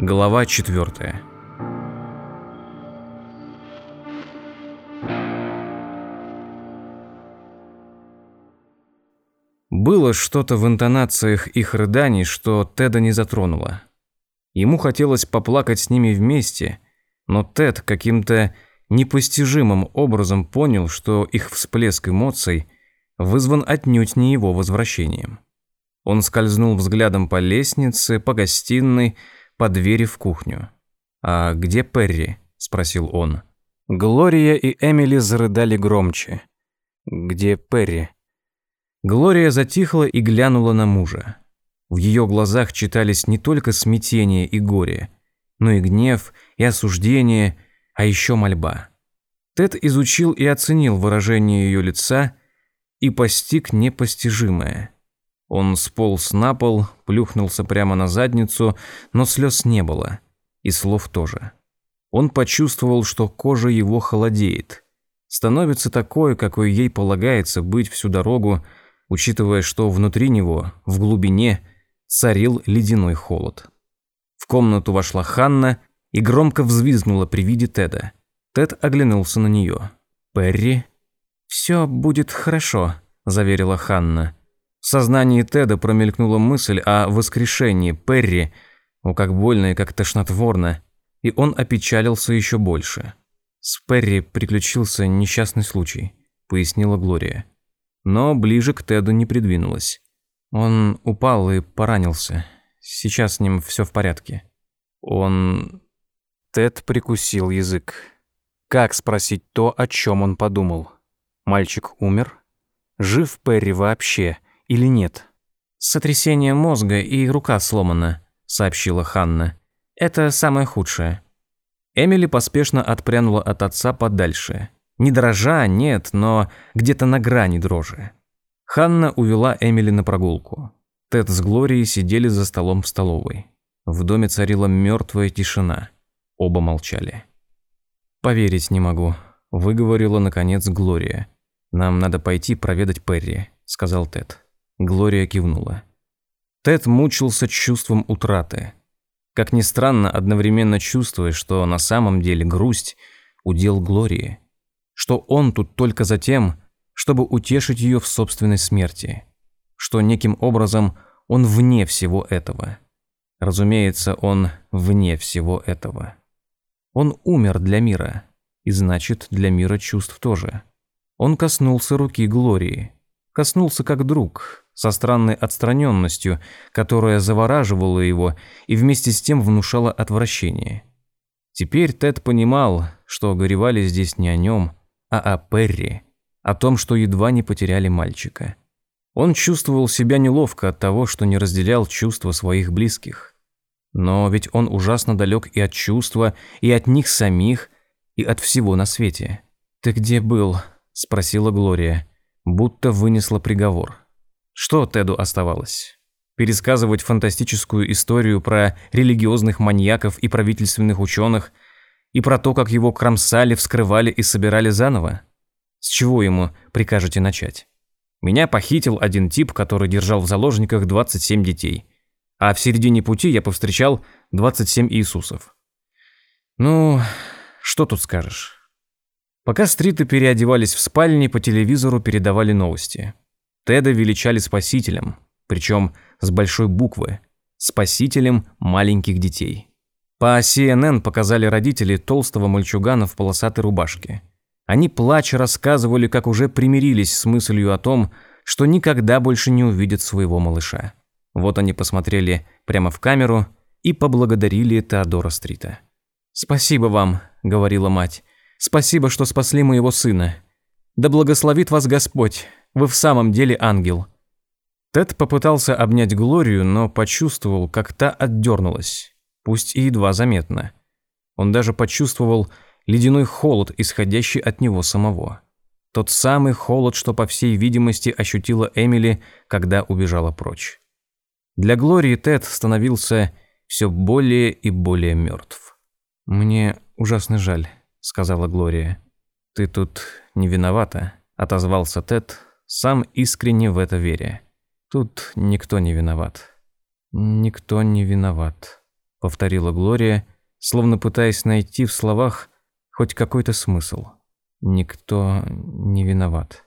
Глава четвертая. Было что-то в интонациях их рыданий, что Теда не затронуло. Ему хотелось поплакать с ними вместе, но Тед каким-то непостижимым образом понял, что их всплеск эмоций вызван отнюдь не его возвращением. Он скользнул взглядом по лестнице, по гостиной, по двери в кухню. «А где Перри?» – спросил он. Глория и Эмили зарыдали громче. «Где Перри?» Глория затихла и глянула на мужа. В ее глазах читались не только смятение и горе, но и гнев, и осуждение, а еще мольба. Тед изучил и оценил выражение ее лица и постиг непостижимое. Он сполз на пол, плюхнулся прямо на задницу, но слез не было, и слов тоже. Он почувствовал, что кожа его холодеет, становится такой, какой ей полагается быть всю дорогу, учитывая, что внутри него, в глубине, царил ледяной холод. В комнату вошла Ханна и громко взвизгнула при виде Теда. Тед оглянулся на нее. «Перри?» «Все будет хорошо», – заверила Ханна. В сознании Теда промелькнула мысль о воскрешении Перри, о как больно и как тошнотворно, и он опечалился еще больше. «С Перри приключился несчастный случай», – пояснила Глория. Но ближе к Теду не придвинулась. Он упал и поранился. Сейчас с ним все в порядке. Он... Тед прикусил язык. Как спросить то, о чем он подумал? Мальчик умер? Жив Перри вообще или нет? «Сотрясение мозга и рука сломана», — сообщила Ханна. «Это самое худшее». Эмили поспешно отпрянула от отца подальше. Не дрожа, нет, но где-то на грани дрожи. Ханна увела Эмили на прогулку. Тед с Глорией сидели за столом в столовой. В доме царила мертвая тишина. Оба молчали. «Поверить не могу», – выговорила, наконец, Глория. «Нам надо пойти проведать Перри», – сказал Тед. Глория кивнула. Тед мучился чувством утраты. Как ни странно, одновременно чувствуя, что на самом деле грусть – удел Глории. Что он тут только за тем, чтобы утешить ее в собственной смерти, что неким образом он вне всего этого. Разумеется, он вне всего этого. Он умер для мира, и значит, для мира чувств тоже. Он коснулся руки Глории, коснулся как друг, со странной отстраненностью, которая завораживала его и вместе с тем внушала отвращение. Теперь Тед понимал, что горевали здесь не о нем, а о Перри – о том, что едва не потеряли мальчика. Он чувствовал себя неловко от того, что не разделял чувства своих близких. Но ведь он ужасно далек и от чувства, и от них самих, и от всего на свете. «Ты где был?» – спросила Глория, будто вынесла приговор. Что Теду оставалось? Пересказывать фантастическую историю про религиозных маньяков и правительственных ученых, и про то, как его кромсали, вскрывали и собирали заново? С чего ему прикажете начать? Меня похитил один тип, который держал в заложниках 27 детей. А в середине пути я повстречал 27 Иисусов. Ну, что тут скажешь? Пока стриты переодевались в спальне, по телевизору передавали новости. Теда величали спасителем, причем с большой буквы. Спасителем маленьких детей. По CNN показали родители толстого мальчугана в полосатой рубашке. Они плача рассказывали, как уже примирились с мыслью о том, что никогда больше не увидят своего малыша. Вот они посмотрели прямо в камеру и поблагодарили Теодора Стрита. «Спасибо вам», — говорила мать. «Спасибо, что спасли моего сына. Да благословит вас Господь, вы в самом деле ангел». Тед попытался обнять Глорию, но почувствовал, как та отдернулась, пусть и едва заметно. Он даже почувствовал, ледяной холод, исходящий от него самого. Тот самый холод, что, по всей видимости, ощутила Эмили, когда убежала прочь. Для Глории Тед становился все более и более мертв. «Мне ужасно жаль», — сказала Глория. «Ты тут не виновата», — отозвался Тед, сам искренне в это веря. «Тут никто не виноват. Никто не виноват». – повторила Глория, словно пытаясь найти в словах хоть какой-то смысл. «Никто не виноват».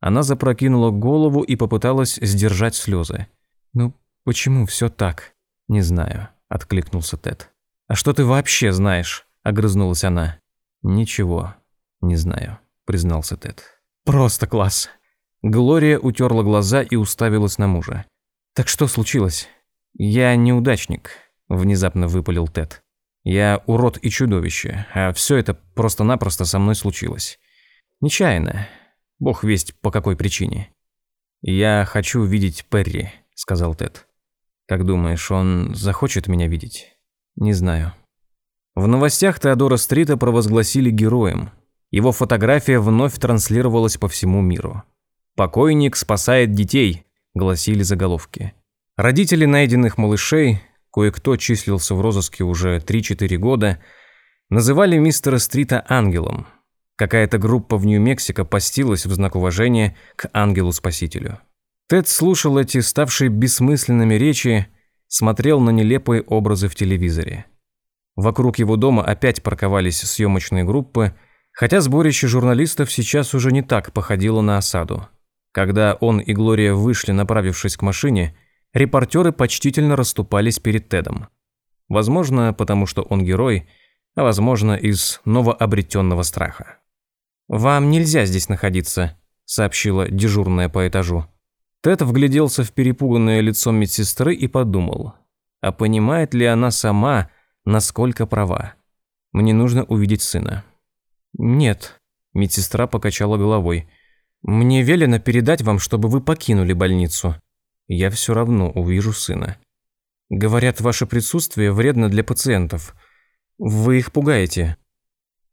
Она запрокинула голову и попыталась сдержать слезы. «Ну, почему все так?» «Не знаю», – откликнулся Тед. «А что ты вообще знаешь?» – огрызнулась она. «Ничего, не знаю», – признался Тед. «Просто класс». Глория утерла глаза и уставилась на мужа. «Так что случилось?» «Я неудачник», – внезапно выпалил Тед. «Я урод и чудовище, а все это просто-напросто со мной случилось. Нечаянно. Бог весть по какой причине». «Я хочу видеть Перри», – сказал Тед. «Как думаешь, он захочет меня видеть?» «Не знаю». В новостях Теодора Стрита провозгласили героем. Его фотография вновь транслировалась по всему миру. «Покойник спасает детей», – гласили заголовки. Родители найденных малышей, кое-кто числился в розыске уже 3-4 года, называли мистера Стрита ангелом. Какая-то группа в Нью-Мексико постилась в знак уважения к ангелу-спасителю. Тед слушал эти ставшие бессмысленными речи, смотрел на нелепые образы в телевизоре. Вокруг его дома опять парковались съемочные группы, хотя сборище журналистов сейчас уже не так походило на осаду. Когда он и Глория вышли, направившись к машине, репортеры почтительно расступались перед Тедом. Возможно, потому что он герой, а возможно, из новообретенного страха. «Вам нельзя здесь находиться», – сообщила дежурная по этажу. Тед вгляделся в перепуганное лицо медсестры и подумал, а понимает ли она сама, насколько права. Мне нужно увидеть сына. Нет, медсестра покачала головой. Мне велено передать вам, чтобы вы покинули больницу. Я все равно увижу сына. Говорят, ваше присутствие вредно для пациентов. Вы их пугаете.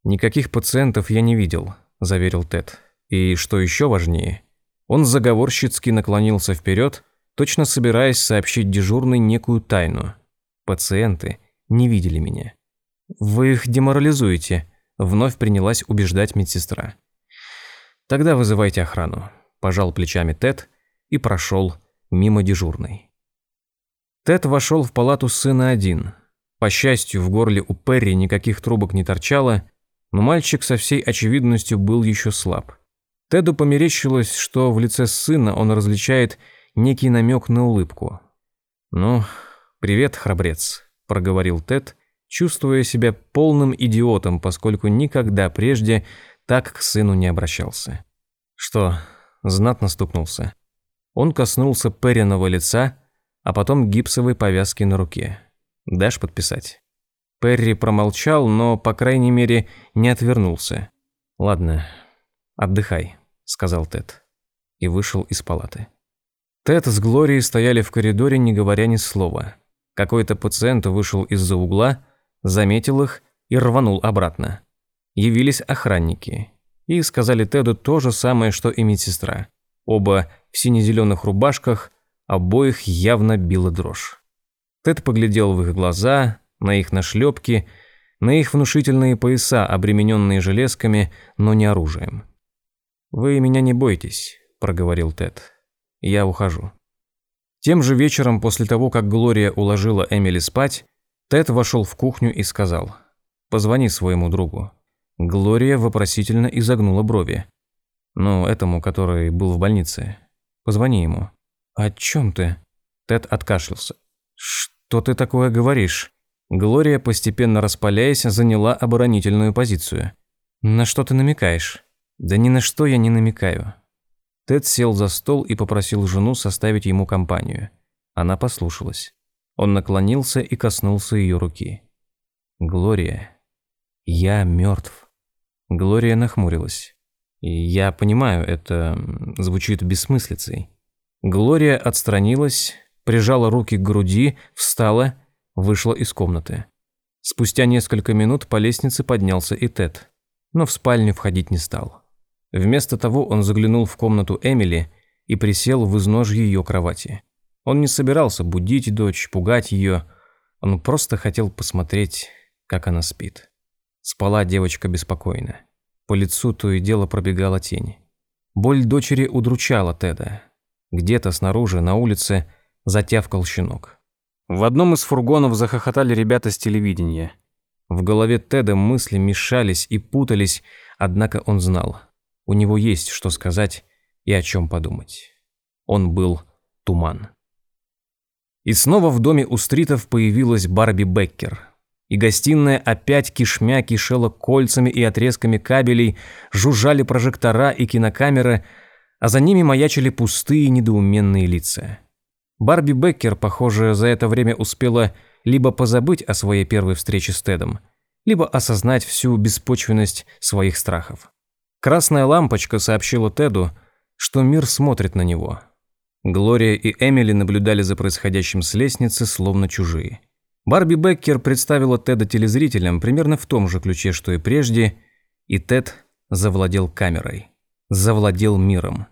Никаких пациентов я не видел, заверил Тед. И что еще важнее, он заговорщицки наклонился вперед, точно собираясь сообщить дежурной некую тайну. Пациенты не видели меня. «Вы их деморализуете», – вновь принялась убеждать медсестра. «Тогда вызывайте охрану», – пожал плечами Тед и прошел мимо дежурной. Тед вошел в палату сына один. По счастью, в горле у Перри никаких трубок не торчало, но мальчик со всей очевидностью был еще слаб. Теду померещилось, что в лице сына он различает некий намек на улыбку. «Ну, привет, храбрец», проговорил Тед, чувствуя себя полным идиотом, поскольку никогда прежде так к сыну не обращался. Что, знатно стукнулся. Он коснулся Перриного лица, а потом гипсовой повязки на руке. «Дашь подписать?» Перри промолчал, но, по крайней мере, не отвернулся. «Ладно, отдыхай», — сказал Тед. И вышел из палаты. Тед с Глорией стояли в коридоре, не говоря ни слова. Какой-то пациент вышел из-за угла, заметил их и рванул обратно. Явились охранники и сказали Теду то же самое, что и медсестра. Оба в сине-зеленых рубашках, обоих явно била дрожь. Тед поглядел в их глаза, на их нашлепки, на их внушительные пояса, обремененные железками, но не оружием. «Вы меня не бойтесь», – проговорил Тед. «Я ухожу». Тем же вечером, после того, как Глория уложила Эмили спать, Тед вошел в кухню и сказал «Позвони своему другу». Глория вопросительно изогнула брови. «Ну, этому, который был в больнице. Позвони ему». «О чем ты?» Тед откашлялся. «Что ты такое говоришь?» Глория, постепенно распаляясь, заняла оборонительную позицию. «На что ты намекаешь?» «Да ни на что я не намекаю. Тед сел за стол и попросил жену составить ему компанию. Она послушалась. Он наклонился и коснулся ее руки. «Глория, я мертв». Глория нахмурилась. Я понимаю, это звучит бессмыслицей. Глория отстранилась, прижала руки к груди, встала, вышла из комнаты. Спустя несколько минут по лестнице поднялся и Тед, но в спальню входить не стал. Вместо того он заглянул в комнату Эмили и присел в изножье ее кровати. Он не собирался будить дочь, пугать ее. Он просто хотел посмотреть, как она спит. Спала девочка беспокойно. По лицу то и дело пробегала тень. Боль дочери удручала Теда. Где-то снаружи, на улице, затявкал щенок. В одном из фургонов захохотали ребята с телевидения. В голове Теда мысли мешались и путались, однако он знал. У него есть что сказать и о чем подумать. Он был туман. И снова в доме у Стритов появилась Барби Беккер. И гостиная опять кишмя кишела кольцами и отрезками кабелей, жужжали прожектора и кинокамеры, а за ними маячили пустые недоуменные лица. Барби Беккер, похоже, за это время успела либо позабыть о своей первой встрече с Тедом, либо осознать всю беспочвенность своих страхов. Красная лампочка сообщила Теду, что мир смотрит на него. Глория и Эмили наблюдали за происходящим с лестницы, словно чужие. Барби Беккер представила Теда телезрителям примерно в том же ключе, что и прежде, и Тед завладел камерой, завладел миром.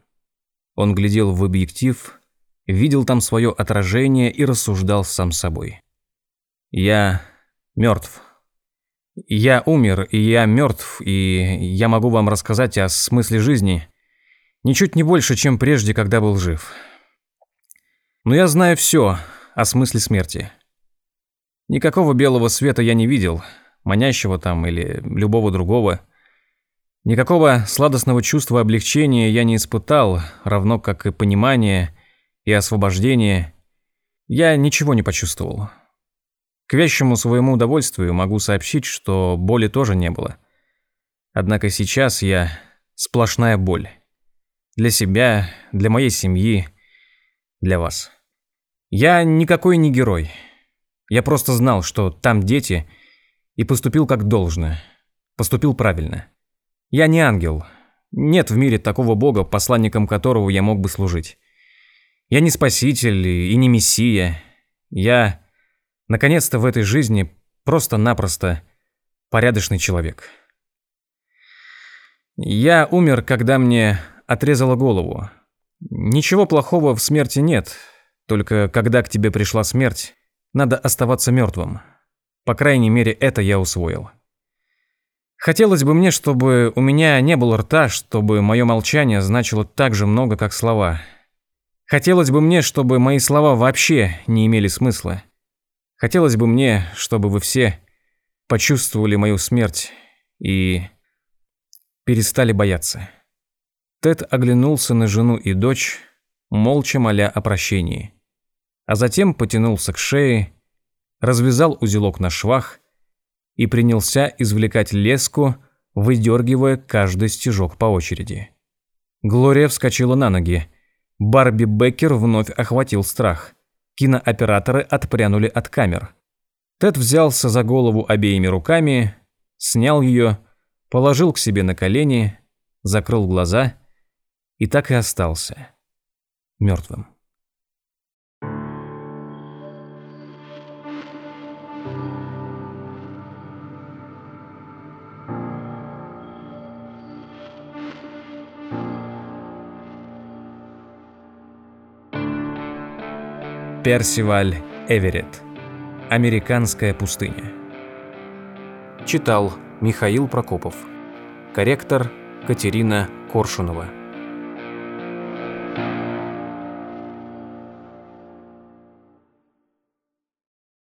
Он глядел в объектив, видел там свое отражение и рассуждал сам собой. «Я мертв. Я умер, и я мертв, и я могу вам рассказать о смысле жизни ничуть не больше, чем прежде, когда был жив. Но я знаю все о смысле смерти. Никакого белого света я не видел, манящего там или любого другого. Никакого сладостного чувства облегчения я не испытал, равно как и понимания и освобождения. Я ничего не почувствовал. К вещему своему удовольствию могу сообщить, что боли тоже не было. Однако сейчас я сплошная боль. Для себя, для моей семьи, для вас. Я никакой не герой. Я просто знал, что там дети, и поступил как должно. Поступил правильно. Я не ангел. Нет в мире такого бога, посланником которого я мог бы служить. Я не спаситель и не мессия. Я Наконец-то в этой жизни просто-напросто порядочный человек. Я умер, когда мне отрезало голову. Ничего плохого в смерти нет, только когда к тебе пришла смерть, надо оставаться мертвым. По крайней мере, это я усвоил. Хотелось бы мне, чтобы у меня не было рта, чтобы мое молчание значило так же много, как слова. Хотелось бы мне, чтобы мои слова вообще не имели смысла. Хотелось бы мне, чтобы вы все почувствовали мою смерть и перестали бояться. Тед оглянулся на жену и дочь, молча моля о прощении, а затем потянулся к шее, развязал узелок на швах и принялся извлекать леску, выдергивая каждый стежок по очереди. Глория вскочила на ноги. Барби Беккер вновь охватил страх – Кинооператоры отпрянули от камер. Тед взялся за голову обеими руками, снял ее, положил к себе на колени, закрыл глаза и так и остался мертвым. Персиваль Эверетт. Американская пустыня. Читал Михаил Прокопов. Корректор Катерина Коршунова.